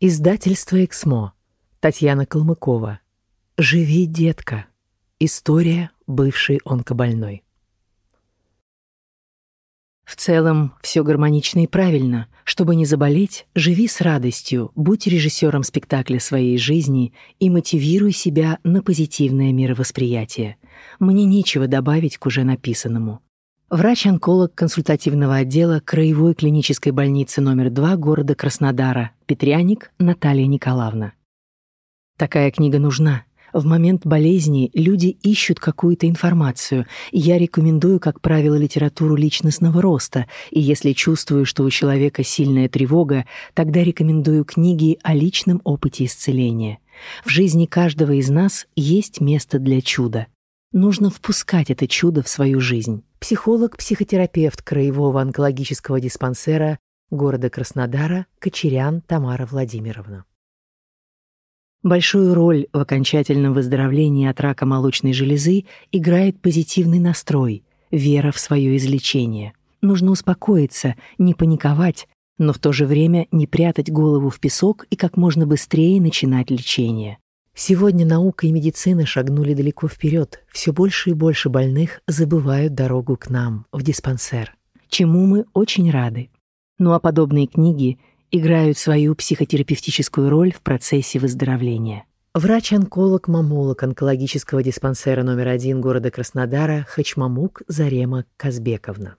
Издательство «Эксмо». Татьяна Калмыкова. «Живи, детка. История бывшей онкобольной». В целом, все гармонично и правильно. Чтобы не заболеть, живи с радостью, будь режиссером спектакля своей жизни и мотивируй себя на позитивное мировосприятие. Мне нечего добавить к уже написанному. Врач-онколог консультативного отдела Краевой клинической больницы номер 2 города Краснодара, Петряник Наталья Николаевна. Такая книга нужна. В момент болезни люди ищут какую-то информацию. Я рекомендую, как правило, литературу личностного роста, и если чувствую, что у человека сильная тревога, тогда рекомендую книги о личном опыте исцеления. В жизни каждого из нас есть место для чуда. Нужно впускать это чудо в свою жизнь. Психолог-психотерапевт Краевого онкологического диспансера города Краснодара Кочерян Тамара Владимировна. Большую роль в окончательном выздоровлении от рака молочной железы играет позитивный настрой, вера в свое излечение. Нужно успокоиться, не паниковать, но в то же время не прятать голову в песок и как можно быстрее начинать лечение. Сегодня наука и медицина шагнули далеко вперед. Все больше и больше больных забывают дорогу к нам, в диспансер, чему мы очень рады. Ну а подобные книги играют свою психотерапевтическую роль в процессе выздоровления. Врач-онколог-мамолог онкологического диспансера номер один города Краснодара Хачмамук Зарема Казбековна.